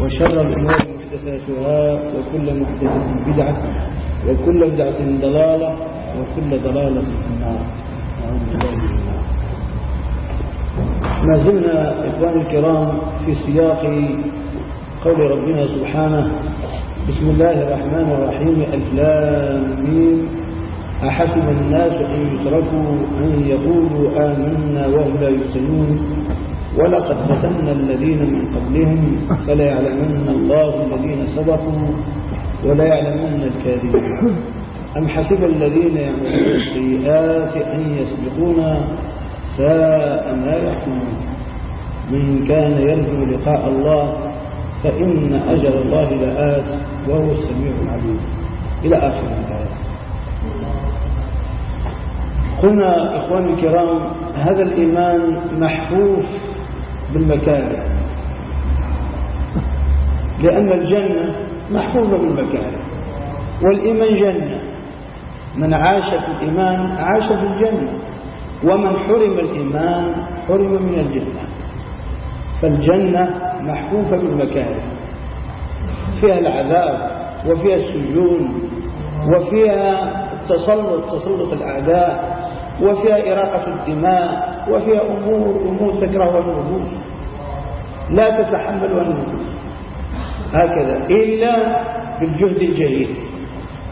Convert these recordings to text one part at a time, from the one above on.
وشر الأمور محدثاتها وكل محدثة بدعة وكل بدعة ضلالة وكل ضلالة في النار. ما زلنا إخواني الكرام في سياق قول ربنا سبحانه بسم الله الرحمن الرحيم الفلام أحسب الناس أن يتركوا أن يقولوا آمنا وهم لا يفتنون ولقد فتنا الذين من قبلهم فلا يعلمن الله الذين صدقوا ولا يعلمن الكاذبين. أم حسب الذين يعملون السيئات أن يسبقونا ساء ما يحكمون؟ من كان يرجو لقاء الله فإن أجل الله لآت وهو السميع العليم. إلى آخر الآية. قلنا إخواني الكرام هذا الإيمان محفوف بالمكاره لأن الجنة محفوظة بالمكاره والإيمان جنة. من عاش في الإيمان عاش في الجنة. ومن حرم الإيمان حرم من الجنة. فالجنة محفوفة بالمكاره فيها العذاب وفيها السجون وفيها التسلط تسلط الأعداء. وفيها إراقة الدماء وفيها أمور أمور تكرهها النفوس لا تتحملها النفوس هكذا. إلا بالجهد الجهيد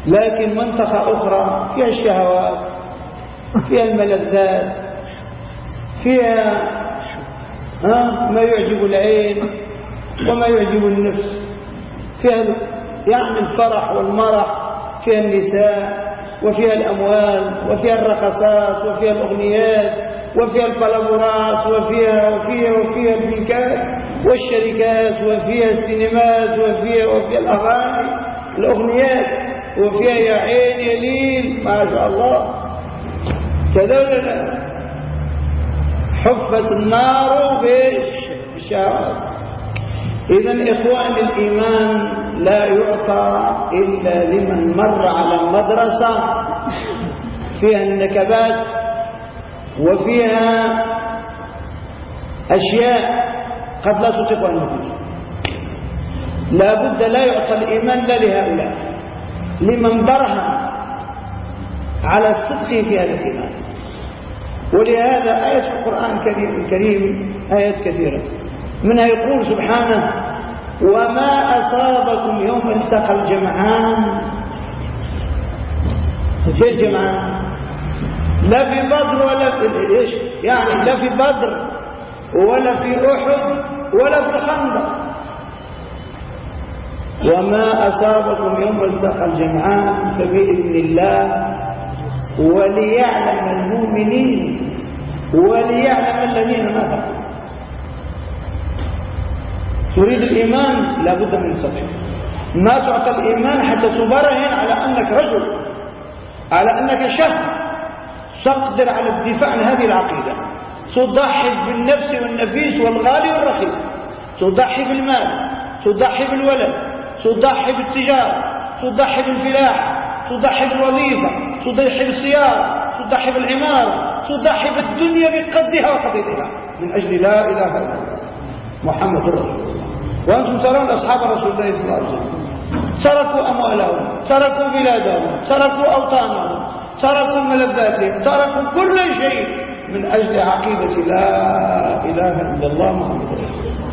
لكن منطقة أخرى فيها الشهوات فيها الملذات فيها ها ما يعجب العين وما يعجب النفس. فيها يعني الفرح والمرح فيها النساء. وفيها الأموال وفيها الرقصات وفيها الأغنيات وفيها البلابورات وفيها وفيها وفيها البنكات والشركات وفيها السينمات وفيها وفيها الأغاني الأغنيات وفيها يا عين يا ليل ما شاء الله. لا حفت النار بالشهوات إذا إخوان الإيمان لا يعطى إلا لمن مر على مدرسة فيها النكبات وفيها أشياء قد لا تطيق النفوس لا بد لا يعطى الإيمان لا لهؤلاء لمن برهن على الصدق في هذا الإيمان. ولهذا في القرآن الكريم آيات كثيرة. منها يقول سبحانه وما أصابكم يوم التقى الجمعان؟ في الجمعان؟ لا في بدر ولا في إيش؟ يعني لا في بدر ولا في أحد ولا في الخندق وما أصابكم يوم التقى الجمعان؟ فبإذن الله وليعلم المؤمنين وليعلم الذين نفقوا. تريد الإيمان لابد من صدق. ما تعطى الإيمان حتى تبرهن على أنك رجل على أنك شاب. تقدر على الدفاع عن هذه العقيدة. تضحي بالنفس والنفيس والغالي والرخيص. تضحي بالمال. تضحي بالولد. تضحي بالتجارة تضحي بالفلاح. تضحي بالوظيفة. تضحي بالسيارة. تضحي بالعمارة. تضحي بالدنيا بقدها وقضيتها من أجل لا إله إلا الله. محمد رسول الله. وأنتم ترون أصحاب رسول الله صلى الله عليه وسلم تركوا أموالهم تركوا بلادهم تركوا أوطانهم تركوا ملذاتهم تركوا كل شيء من أجل عقيدة لا إله إلا الله محمد رسول الله.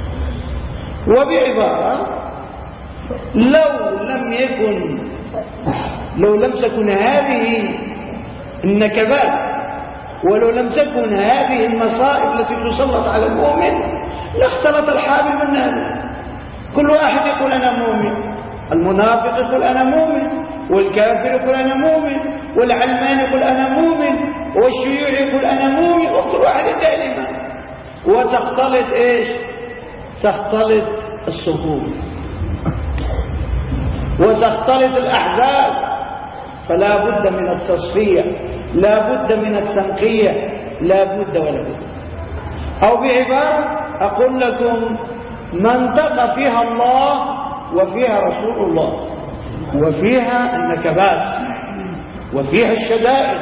وبعبارة لو لم يكن لو لم تكن هذه النكبات ولو لم تكن هذه المصائب التي تسلط على المؤمن لاختلط الحابل بالنابل كل واحد يقول أنا مؤمن. المنافق يقول أنا مؤمن. والكافر يقول أنا مؤمن. والعلمان يقول أنا مؤمن. والشيوعي يقول أنا مؤمن. وكل واحد الإيمان. وتختلط إيش؟ تختلط الصفوف. وتختلط الأحزاب. فلا بد من التصفية. لا بد من التنقية. لا بد ولا بد. أو بعبارة أقول لكم منطقة فيها الله وفيها رسول الله وفيها النكبات وفيها الشدائد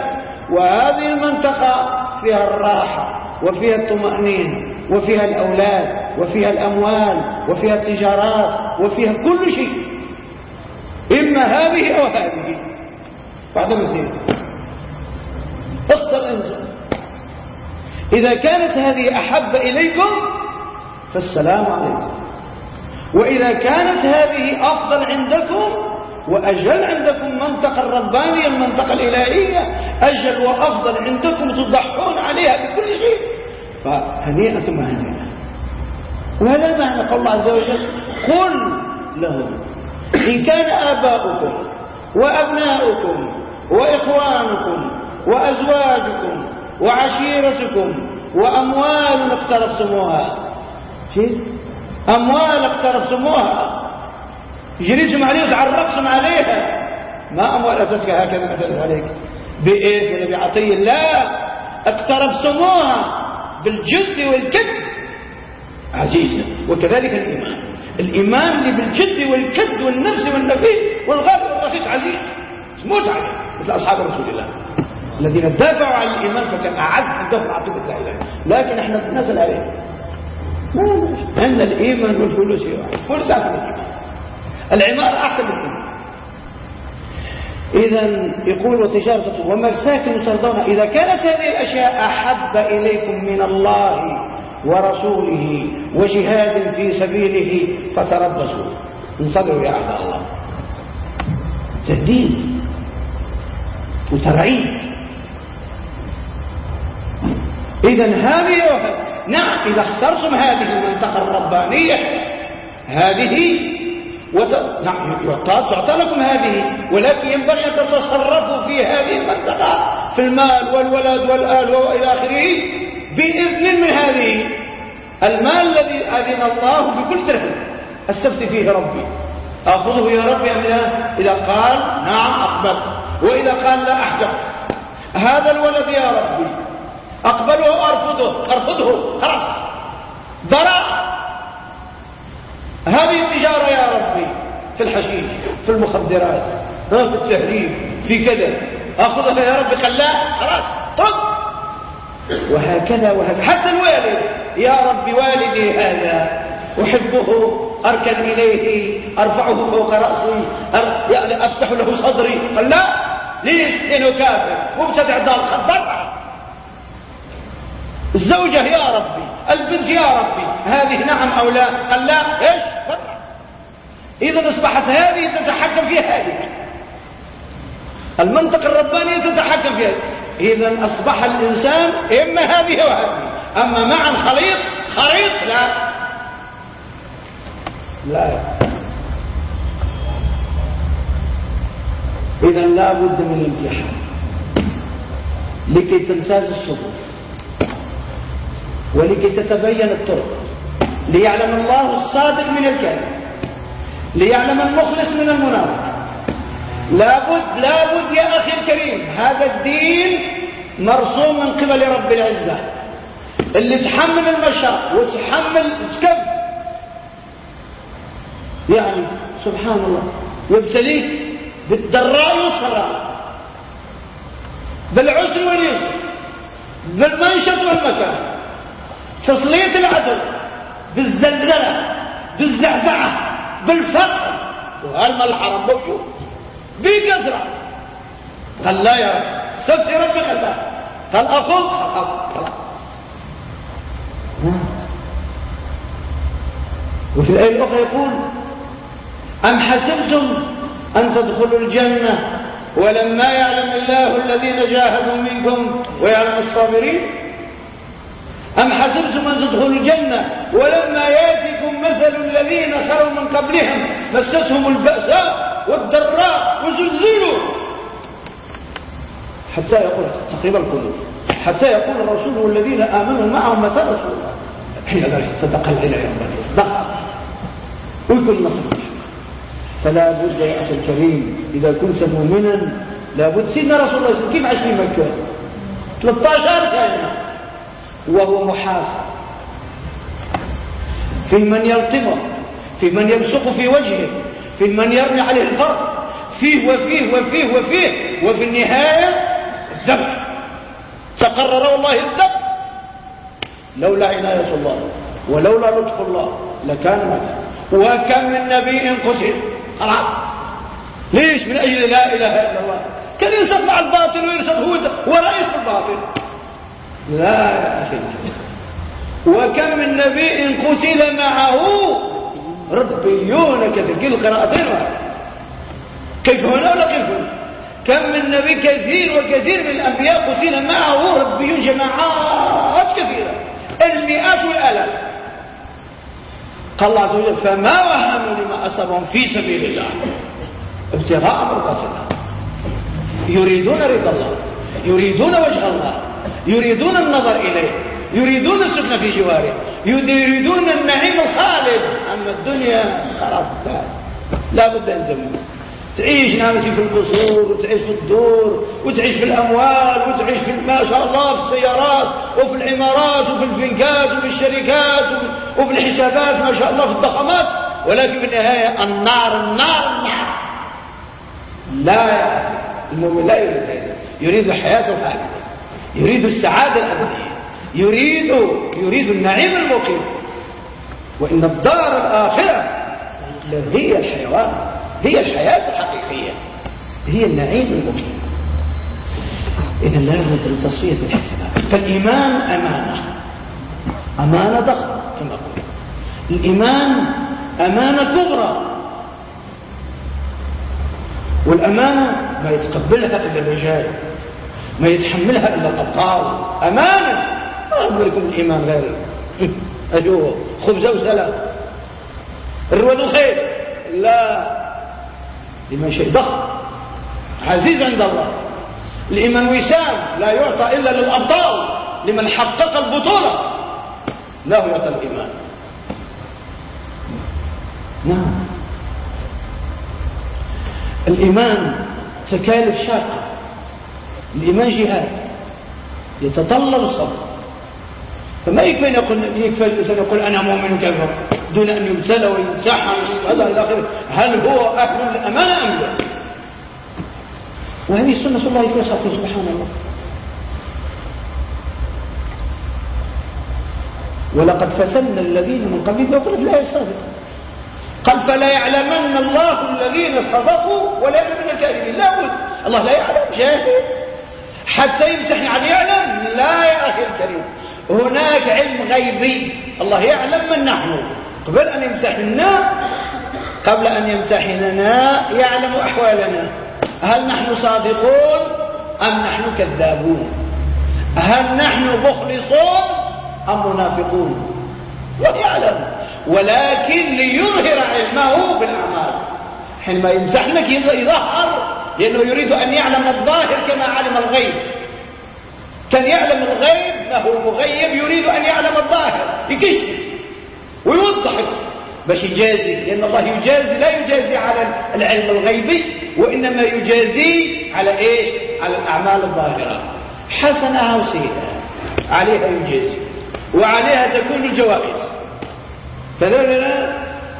وهذه المنطقة فيها الراحة وفيها الطمأنينة وفيها الأولاد وفيها الأموال وفيها التجارات وفيها كل شيء إما هذه أو هذه بعد مثلين اختر أنت إذا كانت هذه أحب إليكم فالسلام عليكم. وإذا كانت هذه أفضل عندكم وأجل عندكم منطقة الربانية المنطقة الإلهية أجل وأفضل عندكم تضحون عليها بكل شيء فهنيئة ثم هنيئة. وهذا معنى قول الله عز وجل قل لهم إن كان آباؤكم وأبناؤكم وإخوانكم وأزواجكم وعشيرتكم وأموال اقترفتموها أموال اقترفتموها جريتم عليه وتعرقتم عليها ما أموال أتتك هكذا أتت عليك. ولا بعطية لا اقترفتموها بالجد والكد. عزيزة وكذلك الإيمان. الإيمان اللي بالجد والكد والنفس والنفيس والغالب والرخيص عزيز. موت عليه. مثل أصحاب رسول الله. الذين دافعوا عن الإيمان فكان أعز الدفع عقيدة لا إله لكن إحنا نزل عليه. عندنا الإيمان والفلوس فلوس أحسن الإيمان العمارة أحسن الإيمان إذا يقول وتجارة ومساكن ترضون إذا كانت هذه الأشياء أحب إليكم من الله ورسوله وجهاد في سبيله فتربصوا. انصدروا يا أعداء الله. تهديد وترعيد إذا هذه نعم إذا اخترتم هذه المنطقة الربانية هذه وت... نعم تعطى لكم هذه ولكن ينبغي أن تتصرفوا في هذه المنطقة في المال والولد والآل وإلى آخره بإذن من هذه. المال الذي أذن الله في كل درهم أستفتي فيه ربي. أخذه يا ربي أم لا؟ إذا قال نعم أقبلت. وإذا قال لا أحجبت. هذا الولد يا ربي. أقبله أرفضه. أرفضه خلاص. براء هذه التجارة يا ربي في الحشيش في المخدرات في التهريب في كذا. أخذها يا ربي خلاء خلاص طق وهكذا وهكذا. حتى الوالد يا ربي والدي هذا أحبه أركن إليه أرفعه فوق رأسي. يعني أفسح له صدري. قال لا ليش؟ لأنه كافر. وابتدع دار خضر الزوجة يا ربي البنت يا ربي هذه نعم أو لا؟ قال لا. إيش؟ إذا أصبحت هذه تتحكم في هذه. المنطق الربانية تتحكم في هذه. إذا أصبح الإنسان إما هذه وهذه أما معا خليط خريط لا. لا. إذا لا بد من الامتحان لكي تمتاز الصفوف ولكي تتبين الطرق. ليعلم الله الصادق من الكاذب. ليعلم المخلص من المنافق. لابد لابد يا أخي الكريم هذا الدين مرسوم من قبل رب العزة. اللي تحمل المشاق وتحمل تكب يعني سبحان الله يبتليك بالضراء والسراء. بالعسر واليسر. بالمنشط والمكان. تسليط العدو بالزلزلة بالزعزعة بالفقر وهل الحرم موجود؟ بكثرة قال لا يا رب. سبت ربي قال لا. قال أخوك. خلاص وفي الآية الأخرى يقول أم حسبتم أن تدخلوا الجنة ولما يعلم الله الذين جاهدوا منكم ويعلم الصابرين؟ أم حسبتم أن تدخلوا الجنة؟ ولما ياتكم مثل الذين خلوا من قبلهم مستهم البأساء والضراء وزلزلوا حتى يقول تقريبا القلوب. حتى يقول الرسول والذين آمنوا معه متى رسول الله. حين ذلك صدق العلم صدق. ويكون نصر فلا بد يا أخي الكريم إذا كنت مؤمنا لابد سيدنا رسول الله كيف عاش في مكة 13 سنة وهو محاسب في من يلطمه في من يبصق في وجهه في من يرمي عليه الفرق فيه وفيه وفيه وفيه وفي النهاية الذبح تقرر والله الذبح لولا عناية الله ولولا لطف الله لكان مكان وكم من نبي قتل. خلاص. ليش؟ من أجل لا إله إلا الله. كان يرسل مع الباطل ويرسل هو ورئيس الباطل. لا يا أخي. وكم من نبي قتل معه ربيون كثير. قراءتين كيف هنا ولا كيف هنا؟ كم من نبي كثير وكثير من الأنبياء قتل معه ربيون جماعات كثيرة. المئات والآلاف. قال الله عز وجل فما وهنوا لما أصابهم في سبيل الله. ابتغاء مرضات الله. يريدون رضا الله. يريدون وجه الله. يريدون النظر إليه يريدون السكن في جواره يريدون النعيم الخالد. أما الدنيا خلاص لا بد أن تموت. تعيش نامسي في القصور وتعيش في الدور وتعيش في الأموال وتعيش في ما شاء الله في السيارات وفي العمارات وفي الفنكات وفي الشركات وفي الحسابات ما شاء الله في الضخامات. ولكن في النهاية النار النار النار. لا المؤمن لا يريد يريد الحياة الخالدة. يريد السعادة الأبدية. يريد يريد النعيم المقيم. وإن الدار الآخرة هي الحيوان. هي الحياة الحقيقية. هي النعيم المقيم. إذا لا بد من تصفية الحسابات فالإيمان أمانة. أمانة ضخمة كما قلت. الإيمان أمانة كبرى. والأمانة ما يتقبلها إلا الرجال. ما يتحملها إلا الأبطال. أمانة ما أقول لكم الإيمان غير أيوه خبزة وسلام الرواد خير. لا. لمن شيء ضخم. عزيز عند الله. الإيمان وسام. لا يعطى إلا للأبطال. لمن حقق البطولة. لا يعطى الإيمان. نعم. الإيمان تكالف شاقة. الإيمان جهاد يتطلب الصبر. فما يكفي يقول يكفي الإنسان يقول أنا مؤمن كافر دون أن يبتلى ويمسحها هذا إلى آخره. هل هو أهل الأمانة أم لا؟ وهذه سنة الله في وسعته سبحان الله. ولقد فتنا الذين من قبلهم يقول في الآية السابقة قال فلا يعلمن الله الذين صدقوا ولا يعلمن الكاذبين. لا بد. الله لا يعلم. جاهل حتى يمسحني يعني يعلم لا يا أخي الكريم. هناك علم غيبي. الله يعلم من نحن. قبل أن يمسحنا قبل أن يمتحننا يعلم أحوالنا. هل نحن صادقون أم نحن كذابون؟ هل نحن مخلصون أم منافقون؟ ويعلم ولكن ليظهر علمه بالأعمال حينما يمسحنك يظهر؟ لأنه يريد أن يعلم الظاهر كما علم الغيب. كان يعلم الغيب ما هو المغيب يريد أن يعلم الظاهر. يكشف ويوضحك باش يجازي. لأن الله يجازي لا يجازي على العلم الغيبي وإنما يجازي على إيش؟ على الأعمال الظاهرة. حسنها وسيئة عليها يجازي. وعليها تكون الجوائز. كذلك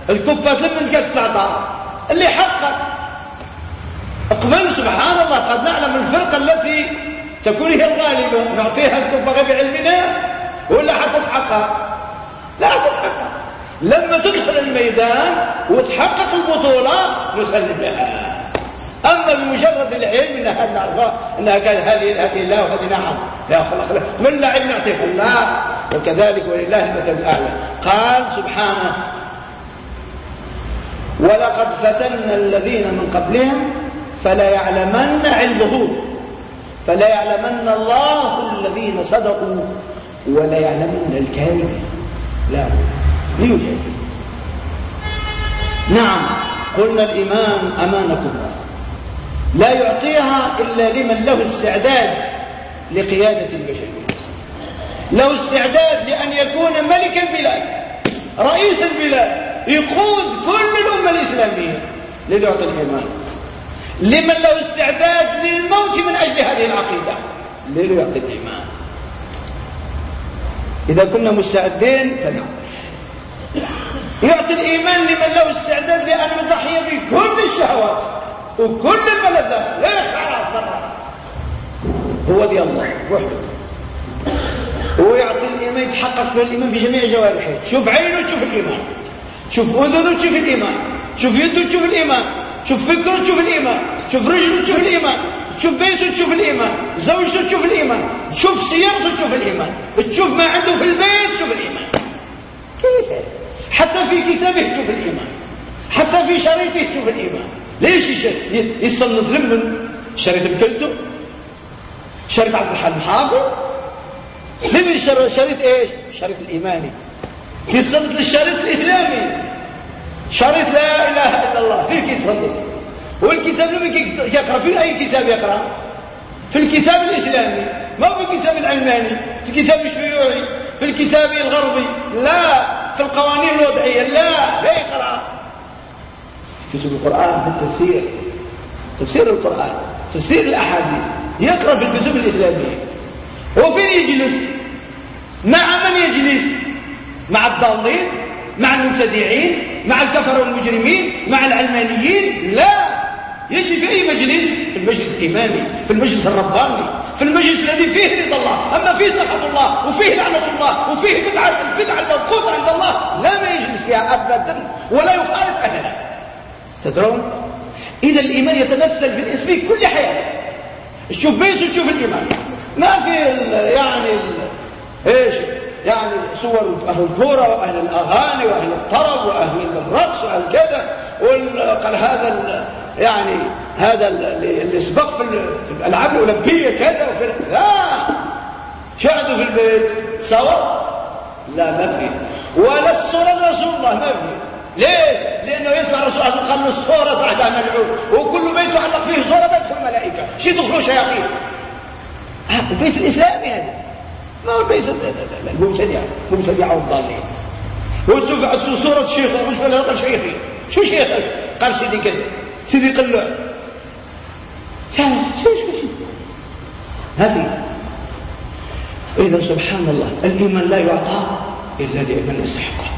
الكفة ثمن كالسعطاء اللي حقق اقبل سبحان الله قد نعلم الفرقة التي تكون هي الغالبة نعطيها الكفة بعلمنا ولا حتتحقق لا تتحقق لما تدخل الميدان وتحقق البطولة نسلم لها أما بمجرد العلم أن هذا أنها كان هذه هذه الله وهذه نعم. لا خلاص من لا علم نعطيه الله؟ وكذلك ولله المثل الأعلى. قال سبحانه ولقد فتنا الذين من قبلهم فلا يعلمن علمه. فلا يعلمن الله الذين صدقوا ولا يعلمن الكاذبين لا. ليوجد نعم. قلنا الإيمان أمانة. الله لا يعطيها إلا لمن له استعداد لقيادة البشرية. له استعداد لأن يكون ملك البلاد رئيس البلاد يقود كل الأمة الإسلامية ليعطي الإيمان. لمن له استعداد للموت من أجل هذه العقيدة. ليعطي الإيمان إذا كنا مستعدين فنعم يعطي الإيمان لمن له استعداد لأن يضحي بكل الشهوات وكل الملذات لا يخفى هو دي الله وحده. ويعطي الإيمان يتحقق في الإيمان في جميع جوارحه شوف عينه تشوف الإيمان. شوف أذنه تشوف الإيمان. شوف يده تشوف الإيمان. شوف فكره تشوف الإيمان شوف رجله تشوف الإيمان شوف بيته تشوف الإيمان زوجته تشوف الإيمان شوف سيارته تشوف الإيمان تشوف ما عنده في البيت تشوف الإيمان. كيف؟ حتى في كتابه تشوف الإيمان حتى في شريطه تشوف الإيمان. ليش يصنف لمن شريط بكلته شريط عبد الحليم حافظ لمن شريط إيش؟ شريط الإيماني. يصنف للشريط الإسلامي. شريط لا إله إلا الله. فيه يتصنف والكتاب لم يقرأ في أي كتاب يقرأ؟ في الكتاب الإسلامي. ما في الكتاب العلماني؟ في الكتاب الشيوعي؟ في الكتاب الغربي؟ لا. في القوانين الوضعية؟ لا. لا يقرأ. كتب القرآن في التفسير. تفسير القرآن. تفسير الأحاديث. يقرأ في الكتب الإسلامية. وفين يجلس مع من يجلس؟ مع الضالين؟ مع المبتدعين؟ مع الكفر والمجرمين مع العلمانيين لا. يجي في أي مجلس؟ في المجلس الإيماني في المجلس الرباني في المجلس الذي فيه رضا الله. أما فيه سخط الله وفيه لعنة الله وفيه بدعة البدعة المنقوصة عند الله لا ما يجلس فيها أبدا ولا يخالف أهلها تدرون؟ إذا الإيمان يتمثل في كل حياته تشوف بيته تشوف الإيمان. ما في يعني إيش؟ يعني صور أهل الكورة وأهل الأغاني وأهل الطرب وأهل الرقص وأهل كذا وقال هذا يعني هذا اللي سبق في الألعاب الأولمبية كذا وفي لا! شاهدوا في البيت سوا لا ما في. ولا الصورة رسول الله ما في. ليه؟ لأنه يسمع صلى الله وسلم الصورة صاحبها ملعون. وكل بيت يعلق فيه صورة بيت الملائكة شي يدخلوا شياطين. البيت الإسلامي هذا. البيت؟ المبتدع المبتدع والضالين وتشوف صورة شيخ ومش ولا شيخي. شو شيخك؟ قال سيدي كذا. سيدي قلع كان شو شو شو؟ هذه. إذا سبحان الله الإيمان لا يعطى إلا لمن يستحقه.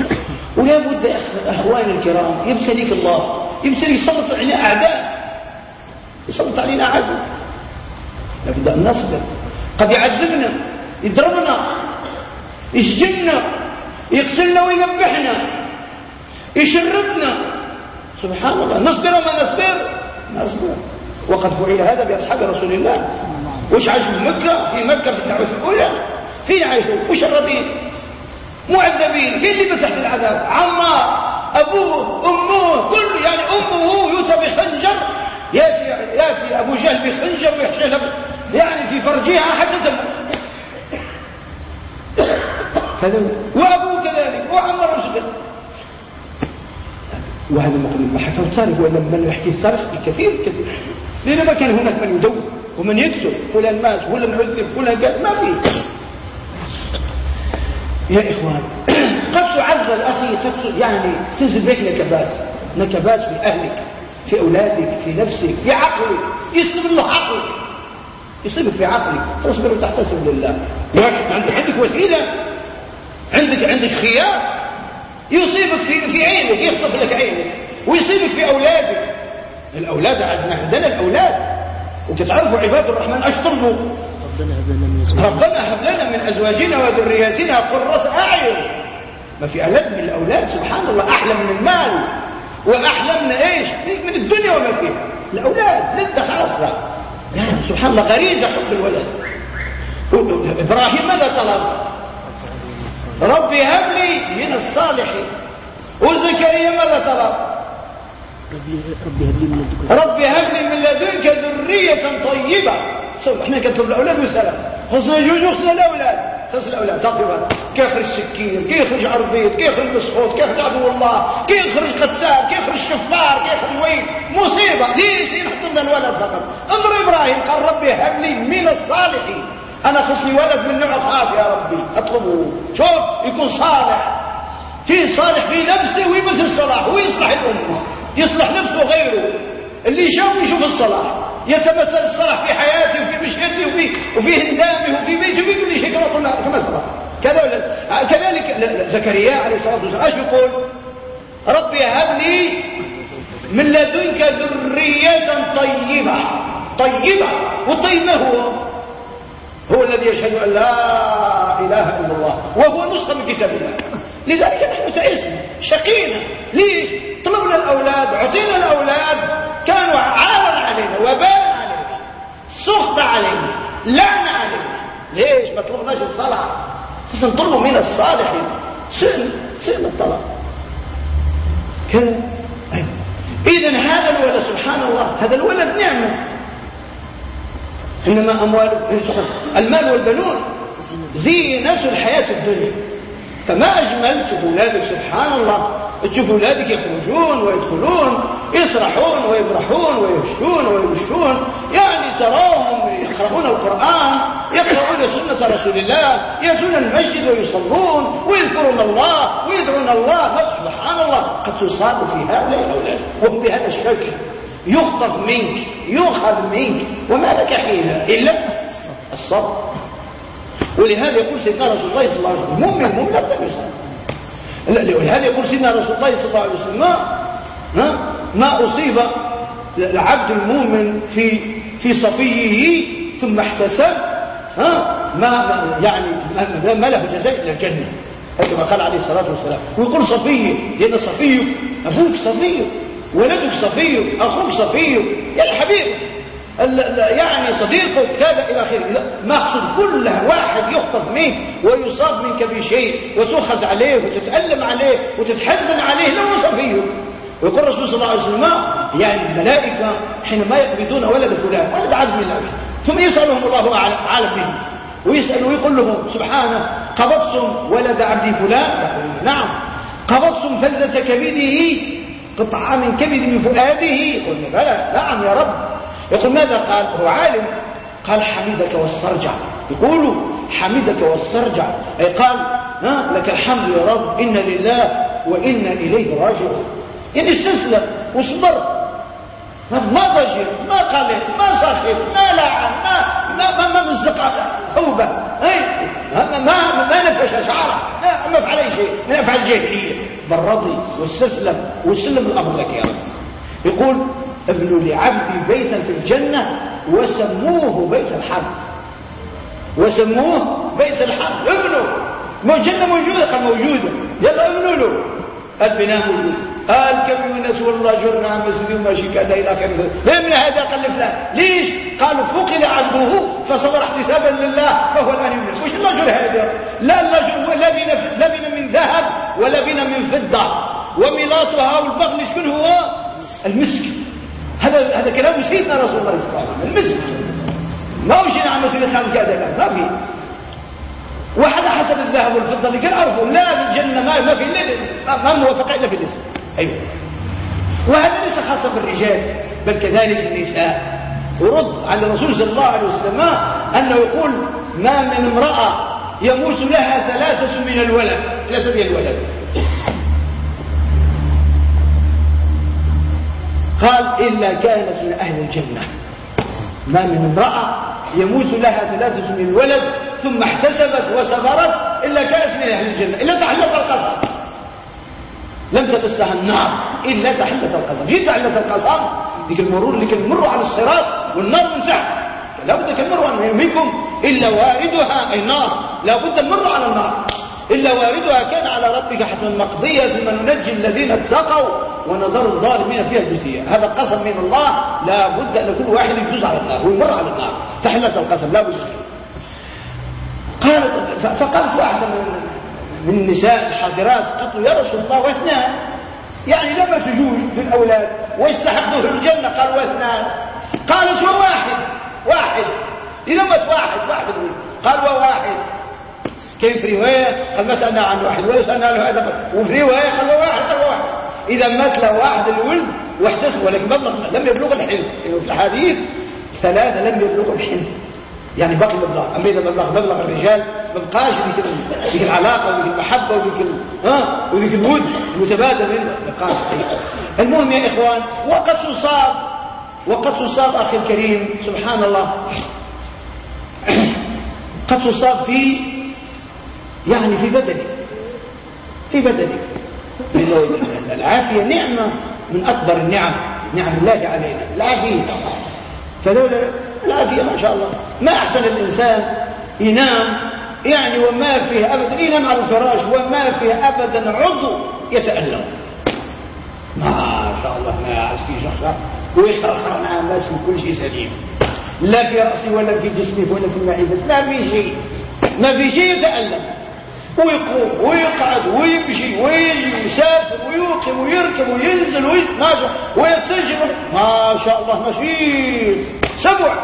ولا بد أخواني الكرام يبتليك الله يبتليك يسلط علينا أعداء. يسلط علينا عدو لابد أن نصبر. قد يعذبنا. يضربنا يسجننا يقتلنا ويذبحنا يشردنا. سبحان الله. نصبر وما نصبر؟ نصبر. وقد فعل هذا بأصحاب رسول الله. وش عاشوا في مكة؟ في مكة في الدعوة الأولى. فين عاشوا مشردين معذبين فين اللي تحت العذاب؟ عمار أبوه أمه كل يعني أمه يوسى بخنجر ياتي, ياتي أبو جهل بخنجر ويحشي يعني في فرجها حتى تموت وأبوه كذلك وعمر رسول وهذا ما حكى الصالح ولا من يحكي الصالح كثير كثير لأن ما كان هناك من يدور ومن يكتب فلان مات فلان عذب فلان قال ما في. يا إخوان قد تعذر أخي قد يعني تنزل بك نكبات نكبات في أهلك في أولادك في نفسك في عقلك. يصيب الله عقلك. يصيبك في عقلك. تصبر وتحتسب لله عندك عندك وسيلة؟ عندك عندك خيار؟ يصيبك في في عينك يخطف لك عينك ويصيبك في أولادك. الأولاد عزنا عندنا الأولاد. وتتعرفوا عباد الرحمن أشطروا ربنا هب لنا من أزواجنا. وذرياتنا قرة أعين. ما في ألد من الأولاد سبحان الله أحلى من المال. وأحلى من إيش؟ من الدنيا وما فيها. الأولاد لذة يعني سبحان الله غريزة حب الولد. إبراهيم ماذا طلب؟ ربي هب لي من الصالحين. وزكريا ماذا طلب؟ ربي هب لي من لدنك ذرية طيبة. إحنا كنطلب الأولاد والسلام. خصنا جوج وخصنا الأولاد. خص الاولاد صافي كيخرج سكين كيخرج عربيط كيخرج مسخوط كيخرج عدو الله؟ كيخرج قتال كيخرج شفار كيخرج وين؟ مصيبة. ليش نحط لنا الولد فقط. انظر إبراهيم قال ربي هب لي من الصالحين. أنا خصني ولد من نوع خاص يا ربي. أطلبه. شوف يكون صالح. في صالح في نفسه ويمثل الصلاح ويصلح الأمة. يصلح نفسه وغيره. اللي يشوف يشوف الصلاح. يتمثل الصلاح في حياته وفي مشيته وفي, وفي هندامه وفي بيته وفي كل شيء كما قلنا كما سبق. كذلك زكريا عليه الصلاة والسلام. أيش يقول؟ ربي هب لي من لدنك ذرية طيبة. طيبة. والطيب ما هو. هو الذي يشهد أن لا إله إلا الله. وهو نسخة من كتاب الله. لذلك نحن تئسنا شقينا. ليش؟ طلبنا الأولاد عطينا الأولاد كانوا عارا علينا وبالا علينا سخط علينا لعنة علينا ليش؟ ما طلبناش الصلاة نطلب من الصالحين. سئل سئل الطلب كذا. إذا هذا الولد سبحان الله هذا الولد نعمة. إنما أموال المال والبنون. زينة الحياة الدنيا. فما تشوف أولادك سبحان الله. تشوف أولادك يخرجون ويدخلون يسرحون ويبرحون ويهشون ويمشون يعني تراهم يقرؤون القرآن يقرؤون سنة رسول الله يأتون المسجد ويصلون ويذكرون الله ويدعون الله. سبحان الله قد تصاب في هؤلاء الأولاد وهم بهذا الشكل. يخطف منك يؤخذ منك وما لك حيلة إلا الصبر. ولهذا يقول سيدنا رسول الله صلى الله عليه وسلم مؤمن مؤمن لا ولهذا يقول سيدنا رسول الله صلى الله عليه وسلم ما, ما أصيب العبد المؤمن في في صفيه ثم احتسب ها ما يعني ما له جزاء إلا الجنة كما قال عليه الصلاة والسلام. ويقول صفيه لأن صفيه أبوك صفيه ولدك صفيك أخوك صفيك يا الحبيب. يعني صديقك كذا إلى آخره. مقصود كل واحد يخطف منك ويصاب منك بشيء وتؤخذ عليه وتتألم عليه وتتحزن عليه لو صفيك ويقول الرسول صلى الله عليه وسلم يعني الملائكة حينما يقبضون ولد فلان ولد عبد من الله ثم يسألهم الله أعلم منه ويسأل ويقول لهم سبحانه قبضتم ولد عبد فلان؟ نعم قبضتم فلذة كبده قطعة من كبد من فؤاده. قلنا بلى نعم يا رب. يقول ماذا قال؟ هو عالم. قال حمدك واسترجع يقول حمدك واسترجع أي قال ها لك الحمد يا رب إن لله وإنا إليه راجعون. يعني استسلم وصبر ما ضجر ما قلق ما سخط ما لعن ما ما ما مزق. توبة. ما ما ما نفش شعرة. ما فعل شيء. ما يفعل جاهلية. بل رضي واستسلم وسلم الأمر لك يا رب. يقول ابنوا لعبدي بيتا في الجنة وسموه بيت الحرب. وسموه بيت الحرب. ابنوا ما الجنة موجودة قال موجودة يلا ابنوا له. البناء موجود. قال كم من الناس والله جرنا مسجد وماشي كذا إلى اخره لمن هذا قال لفلان ليش؟ قالوا فقد عبده فصبر احتسابا لله فهو الآن يملك وش الرجل هذا؟ لا الرجل لبن لبن من ذهب ولبن من فضة. وملاطها والبغل شكون هو؟ المسك هذا هذا كلام سيدنا رسول الله صلى الله عليه وسلم. المسك ما مشينا عن مسجد خالد كذا ما في وهذا حسب الذهب والفضة اللي كان عرفوا لا في الجنة ما ما في ما موافق إلا في الاسم. أيوه. وهذا ليس خاصا بالرجال بل كذلك النساء. ورد على الرسول صلى الله عليه وسلم أنه يقول ما من امرأة يموت لها ثلاثة من الولد. ثلاثة من الولد. قال إلا كانت من أهل الجنة. ما من امرأة يموت لها ثلاثة من الولد ثم احتسبت وصبرت إلا كانت من أهل الجنة. إلا تحلت القصر. لم تمسها النار. إلا تحلت القصر. جيت تحلت القصر. ذيك المرور اللي كان يمروا على الصراط والنار من تحت. لابد كان يمروا منكم إلا واردها. أي نار. لابد تمر على النار. إلا واردها. كان على ربك حسن مقضية ثم ننجي الذين اتقوا. ونظر الظالمين فيها جثية هذا قسم من الله لا بد أن كل واحد يجوز على النار ويمر على النار. تحلت القسم لا بد. قالت فقالت واحدة من النساء الحاضرات قالت يا رسول الله واثنان. يعني لما تجوز في الأولاد ويستحقوا في الجنة قال واثنان. قالت وواحد واحد؟ إذا مات واحد واحد قال وواحد كيف رواية؟ قال ما سألنا عن واحد ولا سألنا له هذا. وفي رواية قال واحد قال واحد. إذا مات له واحد الولد واحتسب ولكن مبلغ لم يبلغ الحلم. في الحديث ثلاثة لم يبلغ الحلم. يعني باقي مبلغ. أما إذا مبلغ مبلغ الرجال ما بقاش ذيك العلاقة وذيك المحبة وذيك ها؟ وذيك الود المتبادل بقاش المهم يا إخوان وقد تصاب وقد تصاب أخي الكريم سبحان الله. قد تصاب في يعني في بدنك في بدنك العافية نعمة من أكبر النعم نعم الله علينا. العافية فلولا العافية ما شاء الله. ما أحسن الإنسان ينام يعني وما فيه أبدا ينام على الفراش وما فيه أبدا عضو يتألم. ما شاء الله ما عسكي شخصا ويشرح مع الناس كل شيء سليم. لا في رأسي ولا في جسمي ولا في المعدة ما في شيء. ما في شيء يتألم. ويقوم ويقعد ويمشي ويجي ويسافر ويوقف ويركب وينزل ويتناجح ويتسجل. ما شاء الله نشيط سبع.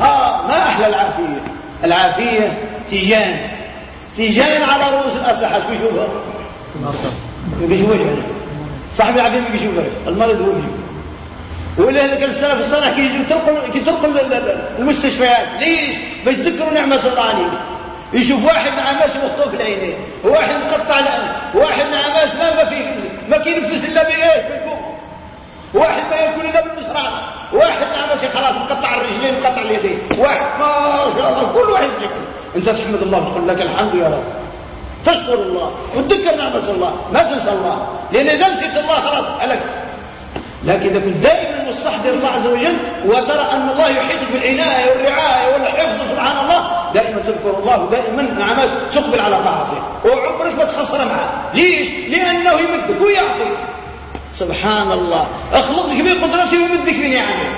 ها ما أحلى العافية؟ العافية تيجان. تيجان على رؤوس الأسلحة. شو يشوفها بيشوفها صاحب العافية بيشوفها المرض بيشوفها ولا هذاك السلف الصالح كي يترقوا المستشفيات. ليش؟ نعمة الله عليهم يشوف واحد نعماش مخطوف العينين واحد مقطع الانف واحد نعماش ما ما فيه ما كينفس إلا بإيه؟ واحد ما ياكل إلا بالمصراع واحد نعماش خلاص مقطع الرجلين مقطع اليدين. واحد ما شاء الله كل واحد ياكل أنت تحمد الله وتقول لك الحمد يا رب. تشكر الله. وتذكر نعمة الله. ما تنسى الله. لأن إذا نسيت الله خلاص عليك لكن إذا كنت دائما مستحضر الله عز وجل وترى أن الله يحيطك بالعناية والرعاية والحفظ سبحان الله دائما تذكر الله دائما نعمات تقبل على طاعته. وعمرك ما تخسر معه. ليش؟ لأنه يمدك ويعطيك. سبحان الله. أخلقك بقدرته ويمدك بنعمه.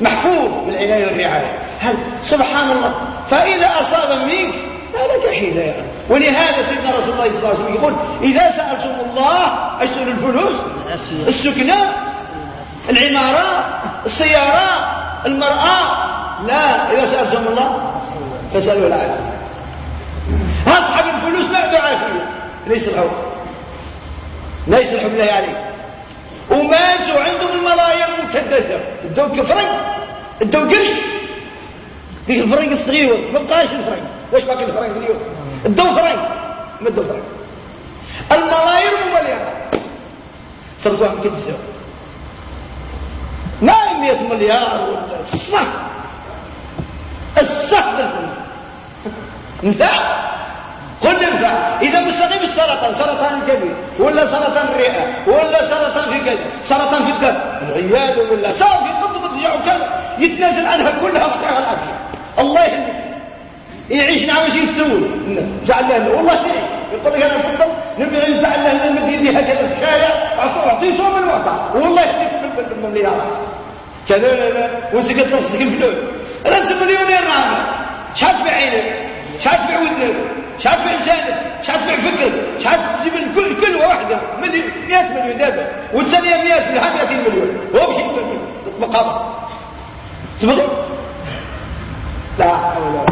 محفوظ بالعناية والرعاية. هل سبحان الله. فإذا أصاب منك لا لك حيلة ولهذا سيدنا رسول الله صلى الله عليه وسلم يقول إذا سألتم الله أشتر الفلوس السكنة العمارات السيارات المرأة. لا إذا سألتم الله. فسألوا العافية أصحاب الفلوس ما عنده عافية ليس الحب. ليس الحب الله عليه وماتوا عندهم الملايير المكدسة. ادوا كفرنك ادوا قرش. ديك الفرنك الصغير. ما بقاش الفرنك واش باقي الفرنك اليوم؟ ادوا فرنك ما ادوا فرنك الملايير مليار صرتوها مكدسة ما 100 مليار ولا الصح الفلوس نفع قل نفع إذا مستقيم السرطان سرطان الكبد ولا سرطان الرئه ولا سرطان في كذا سرطان في الدم العياذ بالله صافي قد ترجع كذا يتنازل عنها كلها وقتها العافيه الله يهديك. يعيش نعم شيء يسوي جعل له والله تعيش يقول لك أنا افضل نبي نزعل له هكذا في الشارع أعطيه صوم المعطى والله يهديك بالمليارات كذا وسكت نفسك فلوس انت مليونير شحال تبيع عينك شحال تبيع ودنك شحال تبيع لسانك شحال تبيع فكرك شحال تسيب كل كل واحدة. 100 مليون دابا والثانية 100 مليون 30 مليون. هو بشي مقابل تبغى لا حول ولا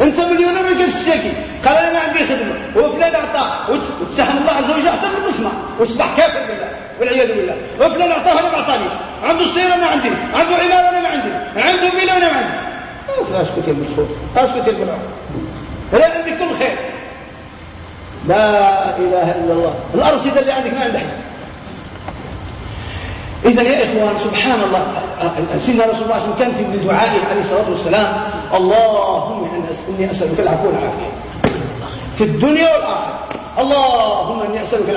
انت مليونير ما الشاكي قال أنا عندي خدمة. وفلان أعطاه. واتهم الله عز وجل احسن من تسمع واصبح كافر بالله. والعياذ بالله. وفلان أعطاه أنا ما أعطانيش. عنده السياره ما عندي. عنده عماره أنا ما عندي. عنده فيلا أنا ما عندي. أسكت يا المشهور أسكت يا لا عندي كل خير. لا إله إلا الله. الارصده اللي عندك ما عندك إذا يا إخوان سبحان الله. سيدنا رسول الله صلى كان في دعائه عليه الصلاة والسلام اللهم إني أسألك العفو والعافية. في الدنيا والآخرة. اللهم إني أسألك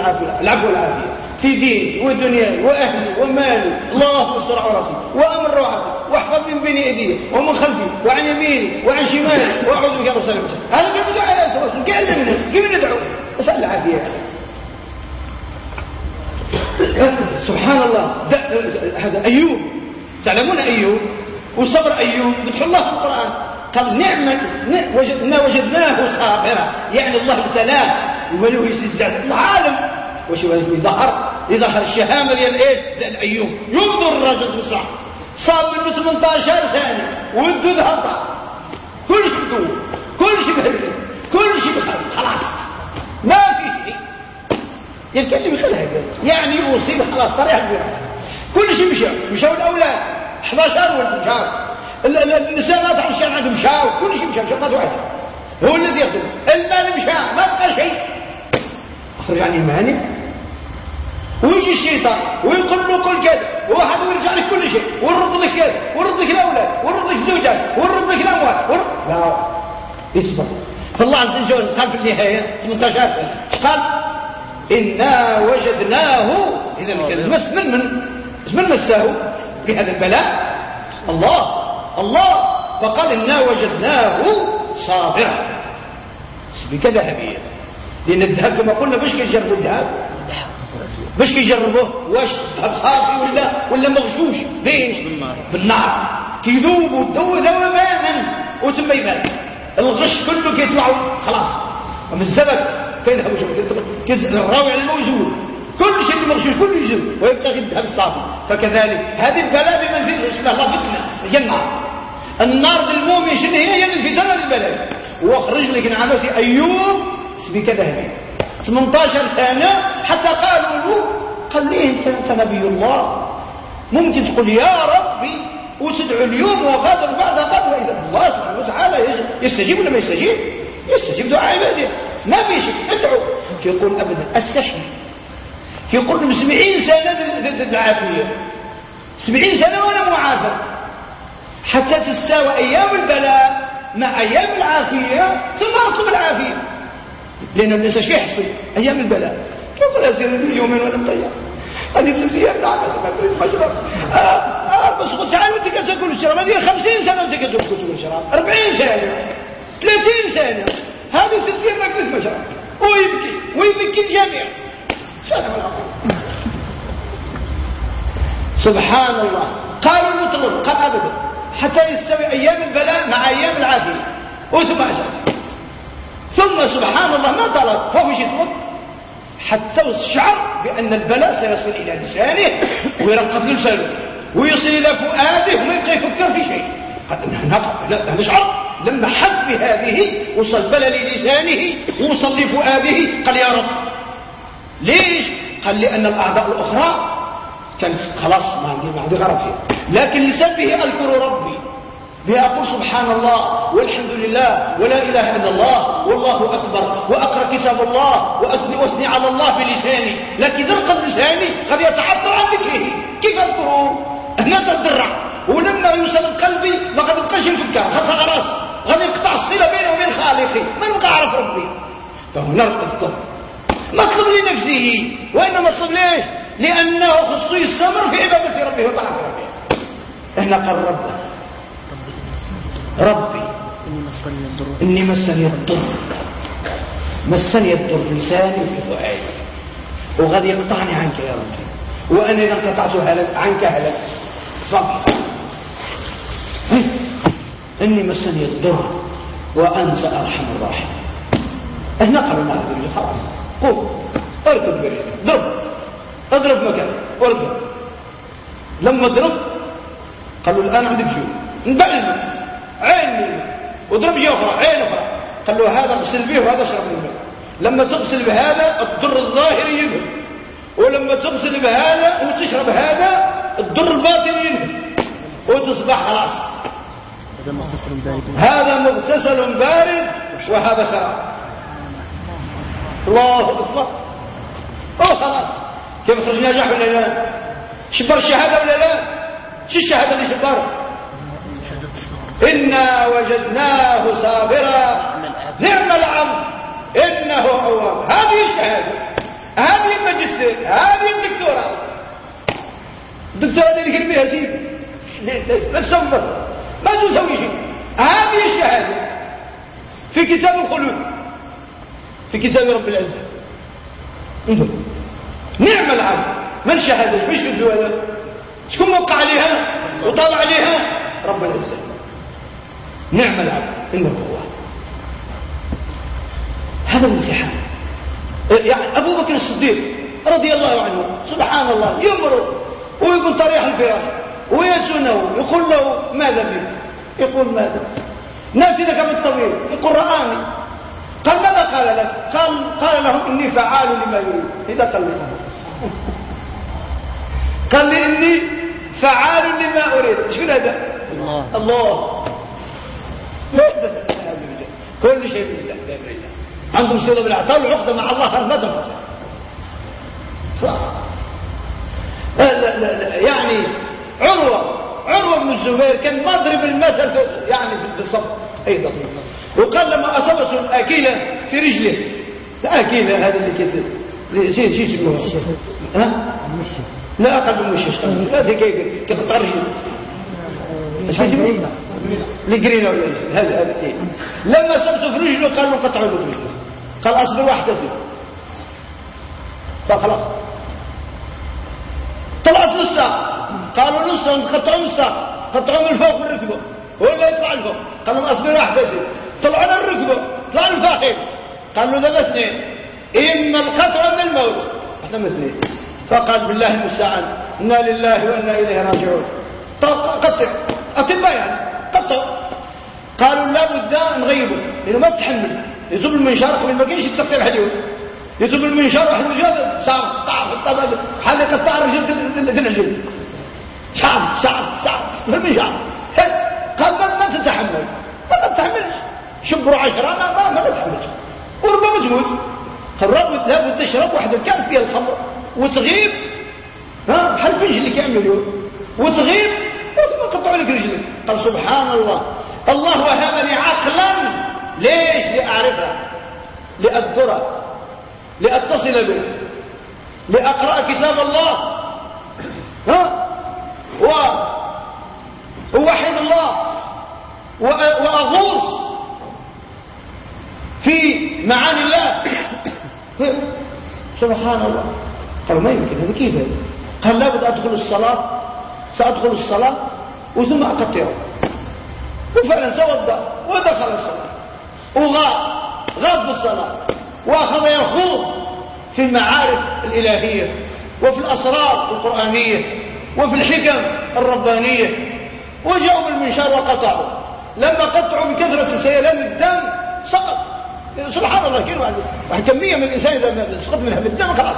العفو والعافية. في ديني ودنياي وأهلي ومالي. اللهم أستر عورتي. وأمر روعتي واحفظني من بين أيدي ومن خلفي وعن يميني وعن شمالي وأعوذ بك يا رسول الله هذا كيف الصلاة والسلام قال منه كيف ندعو؟ أسأل العافية سبحان الله. هذا أيوب. تعلمون أيوب؟ وصبر أيوب؟ بتح الله في القرآن. قال نعمة وجدنا وجدناه صابرا. يعني الله ابتلاه. ولو يستعد العالم وش يظهر يظهر الشهامة ديال إيش. ديال أيوب ينظر الرجل في الصح صاب منه 18 سنة والدود هبط كل شيء بدون. كل شيء بهدل. كل شيء بخير. خلاص. ما في يتكلم يخلها يعني يوصي خلاص. البراء كل شيء مشى مشاو الأولاد. 11 ولد مشاو. النساء ما تعرف شيء عندهم مشاو. كل شيء مشى مشى واحد هو الذي يخدم. المال مشى ما بقى شيء. أخرج عن ايمانه ويجي الشيطان ويقول له قل كذا وواحد ويرجع لك كل شيء ونرد لك كذا ونرد لك الأولاد ونرد لك الزوجات ونرد لك الاموال ورد... لا اصبر. فالله عز وجل قال في النهاية 18 إيش قال؟ إنا وجدناه إذا المس من من من مساه في هذا البلاء؟ الله الله. فقال إنا وجدناه صابرا. سبيكة ذهبية لأن الذهب كما قلنا باش كيجربوا الذهب. باش كيجربوه واش الذهب صافي ولا ولا مغشوش بين بالنار. كيذوب وتذوب ذوبانا وتم يبان الغش كله كيطلعوا خلاص. من الزبد كيذهب الراوي على الموجود كل شيء مغشوش كله يجب ويبقى غير الذهب الصافي. فكذلك هذه البلاء بمنزل اسمها الله فتنه هي النار. النار للمؤمن شنو هي؟ هي الفتنه للبلاء واخرج لك نعمتي أيوب سبيك ذهبي 18 سنه حتى قالوا له قال ليه أنت نبي الله؟ ممكن تقول يا ربي وتدعو اليوم وغدا وبعد غد واذا الله سبحانه وتعالى يستجيب ولا ما يستجيب؟ يستجيب دعاء عباده. ما في شيء. ادعو. يقول أبدا السحر. يقول لهم سبعين سنة العافية سبعين سنة وأنا معافى. حتى تساوى أيام البلاء مع أيام العافية ثم أطلب العافية. لأن الناس إيش يحصل أيام البلاء. كيف لا يصير يومين ولا مطيع هذه ثلاث أيام نعم ما شرب آه، آه، بس قلت تعال وانت تقول الشراب هذه خمسين سنة وانت تقول الشراب أربعين سنة. ثلاثين سنة. هذه ست أيام ما ما شرب ويبكي. ويبكي الجميع. سبحان الله. قالوا نطلب قال أبدا. حتى يستوي أيام البلاء مع أيام العافية. وثم أجل ثم سبحان الله ما طلب فهو مش يطلب حتى الشعر بأن البلاء سيصل إلى لسانه ويرقب لسانه ويصل إلى فؤاده وما يبقى يفكر في شيء. لا نشعر لما حس بهذه وصل بلى للسانه ووصل لفؤاده قال يا رب ليش؟ قال لأن الأعضاء الأخرى كان خلاص ما عندي غرض فيها. لكن لسبه أذكر ربي. بها أقول سبحان الله والحمد لله ولا إله إلا الله والله أكبر وأقرأ كتاب الله وأثني وأثني على الله بلساني. لكن ذرق لساني قد يتعطر عن ذكره. كيف أذكره؟ هنا تضرع ولما يوصل قلبي ما قد يبقاش يفكر خاصة رأس. غادي يقطع الصلة بينه وبين خالقي. ما نبقى أعرف ربي؟ فهنا الضر مطلب لنفسه. وإنما مطلب ليش؟ لأنه خصو السمر في عبادة ربه وطاعة ربه. إحنا قال ربنا ربي. إني مسني الضر. مسني الضر لساني وفي فؤادي وغادي يقطعني عنك يا ربي. وأنا إذا قطعت عنك هلك صبر. إني مسني الضر. وأنت أرحم الراحمين. هنا قالوا الله عز وجل خلاص. قوم أركض برجلك ضرب اضرب مكان واركض. لما ضرب قالوا الآن عندك جيوب انبعد عين وضرب جي أخرى عين أخرى قال له هذا اغسل به وهذا اشرب منه. لما تغسل بهذا الضر الظاهري يذهب ولما تغسل بهذا وتشرب هذا الضر الباطن يذهب وتصبح خلاص. هذا مغتسل بارد وهذا خراب. الله أكبر. أو خلاص. كيف خرج نجاح ولا لا شبر الشهادة ولا لا؟ شو الشهادة اللي شبر إنا وجدناه صابرا. نعم العبد. إنه أواب. هذه الشهادة هذه الماجستير هذه الدكتوراه. الدكتوراه اللي يكلم بها سيدي. لا تصبر. ما تسوي شيء. هذه الشهادة. في كتاب الخلود. في كتاب رب العزة. انظر. نعم العبد. من شهد مش هذا شكون موقع عليها؟ وطلع عليها؟ رب العزة. نعم العبد إنه هو. هذا الامتحان يعني أبو بكر الصديق رضي الله عنه سبحان الله يمرض ويقول طريح الفراش ويسنه يقول له ماذا بك يقول ماذا؟ ناسي لك بالطويل يقول رآني. قال ماذا قال لك؟ قال, قال لهم إني فعال لما يريد. إذا لي قال لي إني فعال لما أريد. إيش هذا؟ الله. الله. كل شيء بالله بالله عندهم صله بالاعطاء والعقده مع الله ما تنفصل خلاص. لا لا لا يعني عروة عروة بن الزبير كان مضرب المثل يعني في الصف. أيضا وقال لما أصابته الأكيلة في رجله. الأكيلة هذا اللي كسر شيء شيء اسمه. ها؟ لا أقل من مشيش لا زي كيف كقطع رجله الجرينة ولا هذا هذا؟ لما صبته في رجله قال له قطعوا له رجله. قال أصبر واحتسب فخلاص طلعت نصها. قالوا نصها قطعوا نصها. قطعوا من الفوق من الركبه ولا يطلع الفوق قالوا أصبر واحتسب طلعوا على الركبة. طلع الفاخذ قالوا له اثنين. إما القطع من الموت. إحنا مثنين فقال بالله المستعان. إنا لله وإنا إليه راجعون. قطع. أطباء يعني. قطع قالوا لابد نغيبه لأنه ما تحمل يزب المنشار قبل ما كاينش التقطيع الحديد يزب المنشار واحد الرجال صار طاح في الطبق حال يقطع الرجل العجل شعب شعب في المنشار. قال ما تتحمل. ما تتحملش. شبروا عشرة ما ما تتحملش. وربما تموت قررت لابد تشرب واحد الكاس ديال الخمر وتغيب. ها؟ بحال البنج اللي كيعملوا. وتغيب. وثم قطعوا لك رجلك قال سبحان الله الله وهبني عقلا ليش؟ لاعرفها لاذكرها لأتصل به لأقرأ كتاب الله. ها؟ و أوحد الله وأغوص في معاني الله. سبحان الله. قالوا ما يمكن هذا كيف؟ قال لابد أدخل الصلاة. سأدخل الصلاة. وثم أقطعه وفعلا توضأ ودخل الصلاة. وغاب غاب الصلاة. وأخذ يخوض في المعارف الإلهية وفي الأسرار القرآنية وفي الحكم الربانية. وجاءوا بالمنشار وقطعوا. لما قطعوا بكثرة سيلان الدم سقط. سبحان الله كيلو واحد كميه من الإنسان إذا سقط منها بالدم خلاص.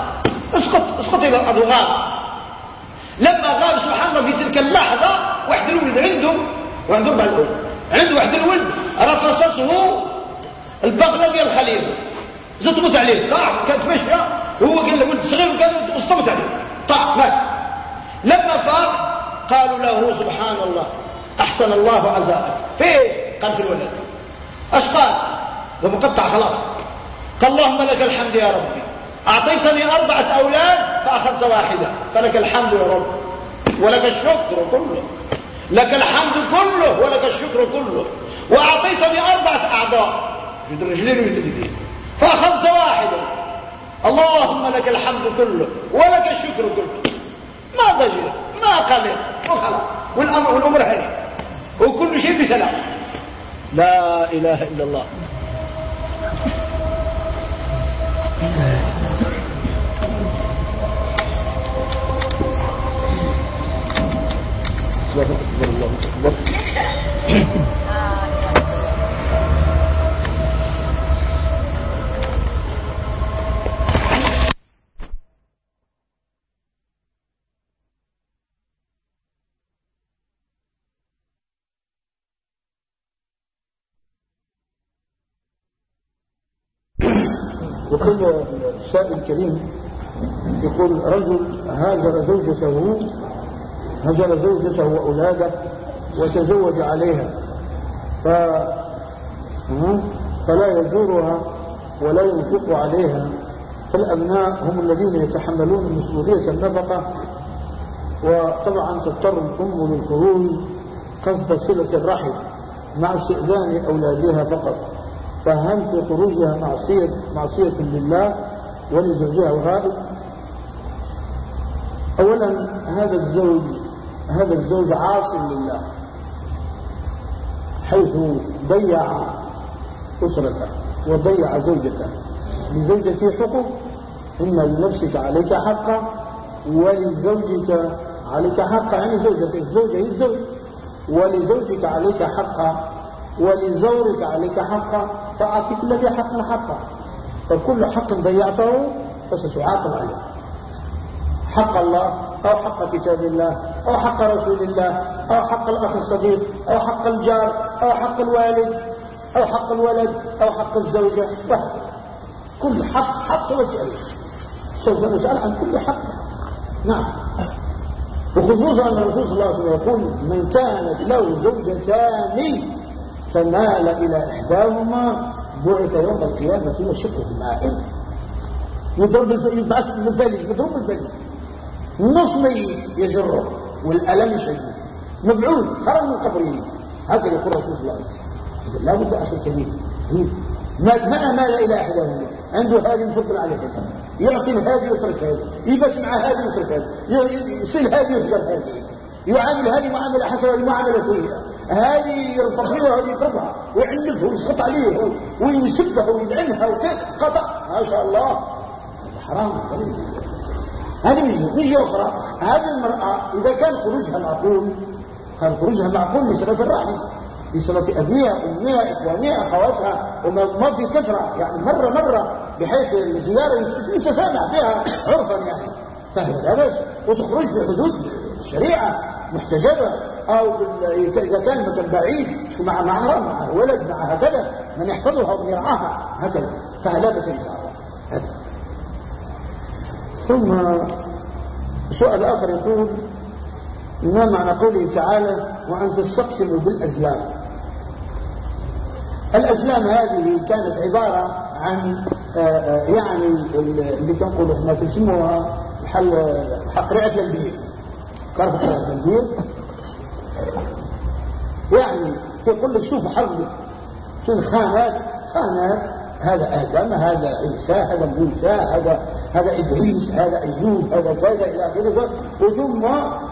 اسقط اسقط إلى الأرض وغاب لما غاب سبحان الله في تلك اللحظة واحد الولد عنده وعنده الولد عنده واحد الولد رفصته البغله ديال الخليل. زتمت عليه. طاح كانت ماشيه هو قال له ولد صغير وكان استمت عليه. طاح مات. لما فاق قالوا له سبحان الله أحسن الله عزاءك. فيه قال في الولد. أش قال؟ ومقطع خلاص. قال اللهم لك الحمد يا ربي. أعطيتني أربعة أولاد فأخذت واحدة. فلك الحمد يا رب. ولك الشكر كله. لك الحمد كله ولك الشكر كله. وأعطيتني أربعة أعضاء. جد رجلين ويد فأخذت واحدة اللهم لك الحمد كله ولك الشكر كله. ما ضجر ما قلل وخلاص والأمر والأمر هذه وكل شيء بسلام. لا إله إلا الله. الله أكبر الله أكبر يقول السائل الكريم يقول رجل هاجر زوجته هجر زوجته وأولاده وتزوج عليها. ف... فلا يزورها ولا ينفق عليها. فالأبناء هم الذين يتحملون مسؤولية النفقة. وطبعا تضطر الأم للخروج قصد صلة الرحم مع استئذان أولادها فقط. فهل في خروجها معصية, معصية لله ولزوجها الغائب؟ أولا هذا الزوج هذا الزوج عاص لله حيث ضيع أسرته وضيع زوجته. لزوجته حقوق إن لنفسك عليك حقا ولزوجك عليك حقا يعني زوجتك الزوجة هي الزوج. ولزوجك عليك حقا ولزورك عليك حقا فأعطي كل ذي حق حقا. فكل حق ضيعته فستعاقب عليه. حق الله أو حق كتاب الله. أو حق رسول الله أو حق الأخ الصديق أو حق الجار أو حق الوالد أو حق الولد أو حق الزوجة وهكذا كل حق حق وسأل سوف نسأل عن كل حق. نعم. وخصوصا أن الرسول صلى الله عليه وسلم يقول من كانت له زوجتان فمال إلى إحداهما بعث يوم القيامة وشقه مائل يضرب يبعث بالفلج يضرب بالفلج نص ميت يجره. والألم يشهده مبعوث خرج من قبره هكذا يقول رسول الله. لا بد أخي الكريم ما مال إلى إحداهما عنده هذه يفضل عليه يعطي هذه ويترك هذه. يبس مع هذه ويترك هذه. يصل هذه ويترك هذه. يعامل هذه معاملة حسنة ومعاملة سيئة. هذه يرفضها وهذه يطربها ويعنفه ويسقط عليه ويسبه ويلعنها وكذا. قطع ما شاء الله. حرام. هذه ميزة ميزة أخرى هذه المرأة إذا كان خروجها معقول كان خروجها معقول لصلة الرحم لصلة أبيها أمها إخوانها أخواتها وما في كثرة. يعني مرة مرة بحيث الزيارة يتسامح بها عرفا يعني. فهذا لا بس وتخرج في حدود الشريعة محتجبة. أو إذا كان مكان بعيد مع معها مع ولد مع هكذا من يحفظها ومن يرعاها هكذا. فلا بس إن شاء الله. ثم سؤال آخر يقول ما معنى قوله تعالى وأن تستقسموا بالأزلام؟ الأزلام هذه كانت عبارة عن آه، آه، يعني اللي كنقولوا ما تسموها حل قرعة الانبياء كارت قرعة الانبياء يعني يقول لك شوف حظك شوف خانات خانات هذا آدم هذا عيسى هذا موسى هذا هذا إدريس هذا أيوب هذا كذا إلى آخره. وثم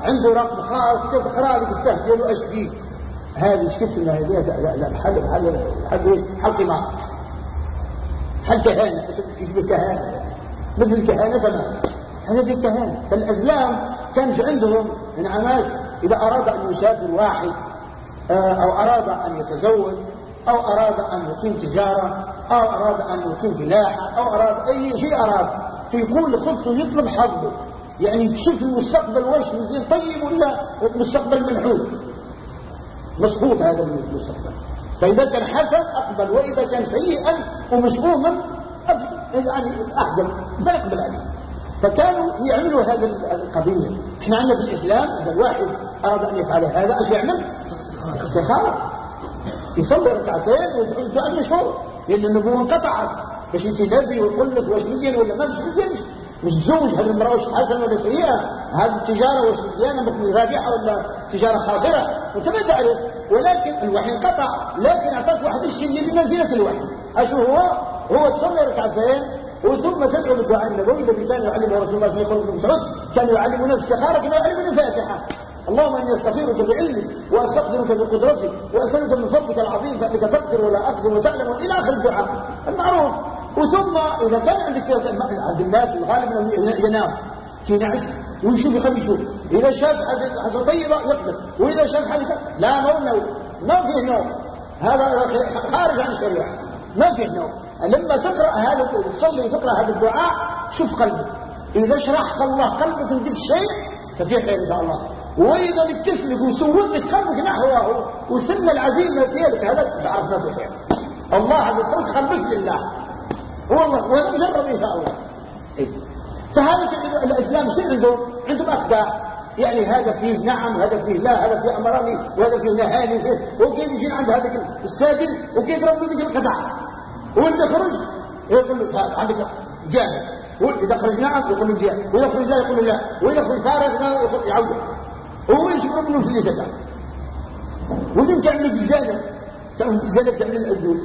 عنده رقم خاص تقرأ لك السهم ديالو اش فيه؟ هذه إيش كسمها هذه؟ لا لا حل حل حل حل قمار حل كهانة يشبه كهانة؟ مثل الكهانة تماما هذا في الكهانة فالأزلام كانش عندهم؟ انعماش إذا أراد أن يسافر واحد آه، أو أراد أن يتزوج أو أراد أن يقيم تجارة أو أراد أن يقيم فلاحة أو أراد أي شيء أراد. فيقول خطه يطلب حظه. يعني يكشف المستقبل وش زين طيب ولا مستقبل منحوس؟ مسقوط هذا المستقبل. فإذا كان حسن أقبل وإذا كان سيئا ومشؤوما يعني أحجم فيقبل عليه فكانوا يعملوا هذه القضية إحنا عندنا في الإسلام هذا الواحد أراد أن يفعل هذا إيش يعمل؟ استخارة يصلي ركعتين ويدعو الدعاء المشهور لأن النبوة انقطعت. باش انت نبي ويقول لك واش مزيان ولا ما مزيانش مش زوج هذه المرأة واش حسنة ولا سيئة هذه التجارة واش مزيانة؟ مثل رابحة ولا تجارة خاسرة وانت ما تعرف ولكن الوحي انقطع. لكن اعطاك واحد الشيء اللي بمنزلة الوحي. أشو هو؟ هو تصلي ركعتين وثم تدعو بالدعاء النبوي الذي كان يعلمه رسول الله صلى الله عليه وسلم كان يعلمنا السخارة كما يعلمنا الفاتحة. اللهم إني أستغفرك بعلمك واستقدرك بقدرتك وأسألك من فضلك العظيم فإنك تقدر ولا أقدر وتعلم إلى آخر الدعاء. المعروف. وثم إذا كان عندك عند الناس الغالب إنه ينام في نعس ويشوف يخلي يشوف. إذا شاف حاجة طيبة يقبل. وإذا شاف حاجة لا هو نوم. ما فيه نوم. هذا خارج عن الشريعة. ما فيه نوم. لما تقرأ هذا تصلي وتقرأ هذا الدعاء شوف قلبك. إذا شرحت الله قلبك لديك شيء ففيه خير إن شاء الله. وإذا تسلك وسودك قلبك نحوه وسن العزيمة ديالك هذا تعرف ما في خير. الله عز وجل خليك لله. والله وهذا مجرد شاء الله. إيه؟ فهذا الإسلام شو عنده عندهم أقداع يعني هذا فيه نعم هذا فيه لا هذا فيه أمراني وهذا فيه نهاني فيه. وكيف يجي عند هذا السادل وكيف ربي يجي القطع وانت خرج يقول لك عندك جاهل. إذا خرج نعم يقول له جاهل. وإذا خرج لا؟ يقول له لا. وإذا خرج فارغ يعود. هو يشبه منه في الجسد ومن تعمل الجزالة تعمل الجزالة تعمل العدول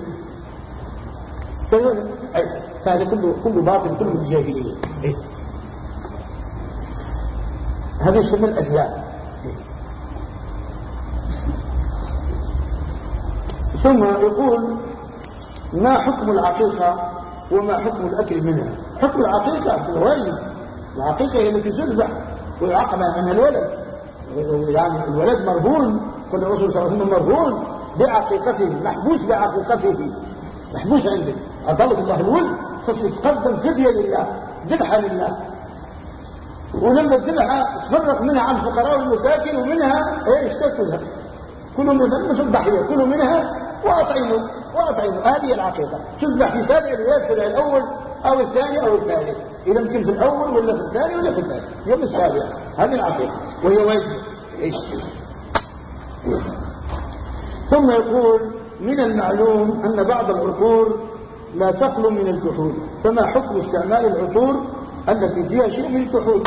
فهذا كله كله باطل كله الجاهلية إيه؟ هذا يسمى الأسلام ثم يقول ما حكم العقيقة وما حكم الأكل منها؟ حكم العقيقة في الواجب العقيقة هي التي تذبح ويعقب عنها الولد. يعني الولد مرهون كل الرسول صلى الله عليه وسلم مرهون بعقيقته محبوس بعقيقته محبوس عنده. أطلق الله الولد تقدم فدية لله ذبحة لله. ولما الذبحة تفرق منها عن الفقراء والمساكن ومنها إيش؟ تاكلها كلوا من مثل الضحية كلوا منها واطعموا واطعموا هذه العقيقة تذبح في سابع السبع الأول أو الثاني أو الثالث إذا يمكن في الأول ولا في الثاني ولا في الثالث يوم السابع. هذه العقيقة وهي واجبة إيش؟ ثم يقول من المعلوم أن بعض العطور لا تخلو من الكحول فما حكم استعمال العطور التي فيها شيء من الكحول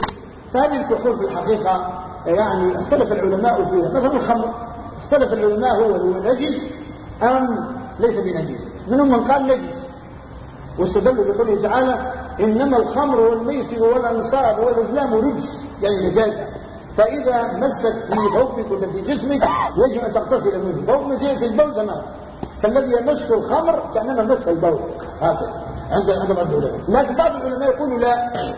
فهذه الكحول في الحقيقة يعني اختلف العلماء فيها. مثلا الخمر اختلف العلماء هو هو نجس أم ليس بنجس؟ منهم من قال نجس. واستدلوا بقوله تعالى إنما الخمر والميسر والأنصاب والأزلام رجس يعني نجاسة. فإذا مست في ثوبك ولا في جسمك يجب أن تغتسل منه. فوق مسيرة البول زمان فالذي يمس الخمر كأنما مس البول. هكذا. عند عند بعض العلماء. لكن بعض العلماء يقولوا لا.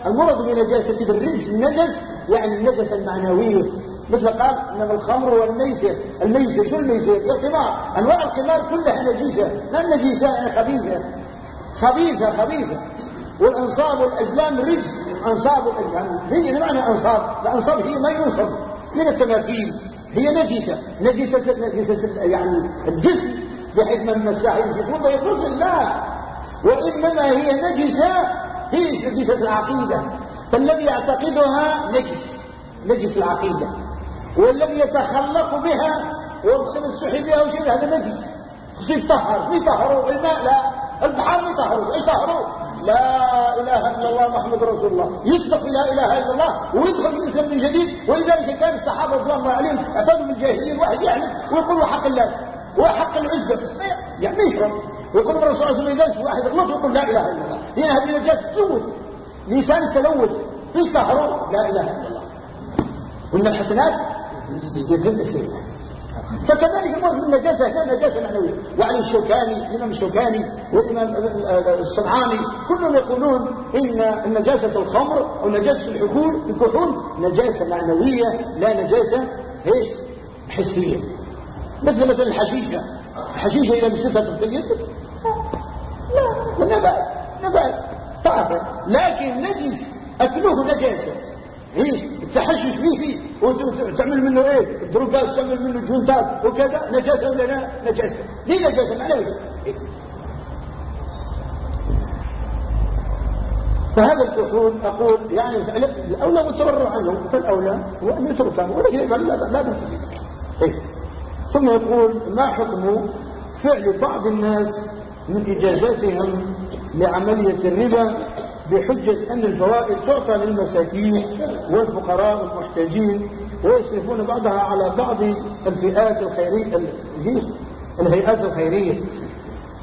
المرض بنجاسة الرجس النجس يعني النجسة المعنوية مثل قال إنما الخمر والميسر الميسر شو الميسر القمار. أنواع القمار كلها نجيسة. لا نجيسة يعني خبيثة. خبيثة خبيثة. والأنصاب والأزلام رجس. أنصاب والأزلام. هي معنى أنصاب. الأنصاب هي ما ينصب. من التماثيل. هي نجسه نجسه نجسه يعني الجسم. بحيث من مساها ينفقون ويغسل لا. وإنما هي نجسة هي نجسة العقيدة. فالذي يعتقدها نجس نجس العقيدة. والذي يتخلق بها ويتمسح بها وشيء هذا نجس. خصو يطهر شو يطهروا الماء لا. البحر ما يطهروا يطهروا لا إله إلا الله محمد رسول الله. يصدق لا إله إلا الله ويدخل في الإسلام من جديد. ولذلك كان الصحابة رضي الله عليهم اعتادوا من الجاهلية الواحد يعلم ويقول حق الله. وحق العزة يعني يشرب ويقول الرسول صلى الله عليه وسلم واحد غلط ويقول لا إله إلا الله. هنا هذه نجاسه تلوث. لسان تلوث يطهروا لا إله إلا الله. ومن الحسنات يذهب السيئات فكذلك المرض من نجاسة لا نجاسة معنوية وعلي الشوكاني الإمام الشوكاني والإمام الصنعاني كلهم يقولون إن النجاسة الخمر أو نجاسة الحكول الكحول نجاسة معنوية لا نجاسة إيش؟ حسية. مثل مثل الحشيشة. الحشيشة إذا مسكتها في اليد لا نبات نبات طاهر لكن نجس أكله نجاسة. التحشش فيه فيه. وتعمل منه إيه؟ الدروقات تعمل منه جونتات وكذا. نجاسة ولا لا؟ نجاسة. ليه نجاسة؟ معنوية إيه؟ فهذا الكحول أقول يعني الأولى والتبرع عنه فالأولى هو أن يتركه. ولكن لا بأس به. إيه؟ ثم يقول ما حكم فعل بعض الناس من إجازاتهم لعملية الربا بحجة أن الفوائد تعطى للمساكين والفقراء والمحتاجين ويصرفون بعضها على بعض الفئات الخيرية الهيئات الخيرية.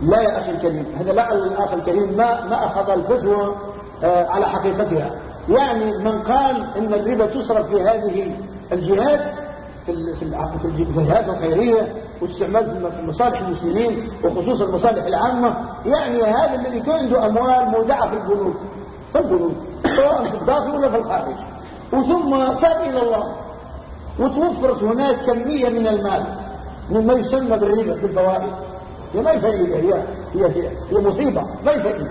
لا يا أخي الكريم هذا لا الأخ الكريم ما, ما أخذ الفتوى آه، على حقيقتها. يعني من قال إن الربا تصرف في هذه الجهات في في الجهات الخيرية واستعمال في مصالح المسلمين وخصوصا المصالح العامة يعني هذا الذي عنده أموال مودعة في البنوك في البنوك سواء في الداخل ولا في الخارج. وثم تاب إلى الله وتوفرت هناك كمية من المال مما يسمى بالربا بالفوائد هي ما فائدة هي هي هي, هي مصيبة ما فائدة.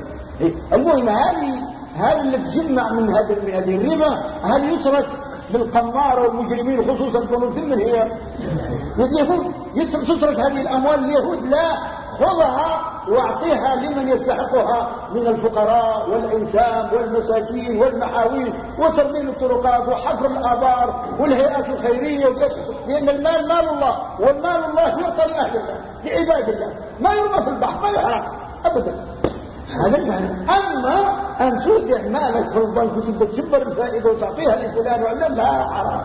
المهم هذه هذا اللي تجمع من هذه الربا هل يترك للقمار والمجرمين خصوصا كانوا في هي اليهود. تترك هذه الأموال اليهود لا خذها واعطيها لمن يستحقها من الفقراء والإنسان والمساكين والمحاويل وترميم الطرقات وحفر الآبار والهيئات الخيرية لأن المال مال الله والمال الله يعطى لأهل الله لعباد الله. ما يرمى في البحر ما يحرق أبدا. هذا المعنى أما أن تودع مالك في البنك وتبدأ تشبر الفائدة وتعطيها لفلان ولا لا حرام.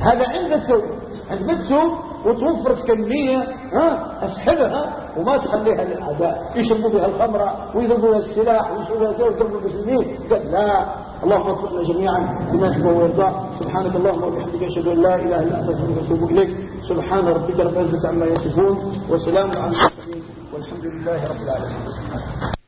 هذا عند السوق عند السوق وتوفرت كمية ها اسحبها وما تخليها للأعداء. يشربوا بها الخمرة ويضربوا السلاح ويشربوا بها ويضربوا المسلمين. قال لا. اللهم وفقنا جميعا لما يحبه ويرضى. سبحانك اللهم وبحمدك أشهد أن لا إله إلا أنت أستغفرك وأتوب إليك. سبحان ربك رب العزة عما يصفون. وسلام على المرسلين. والحمد لله رب العالمين.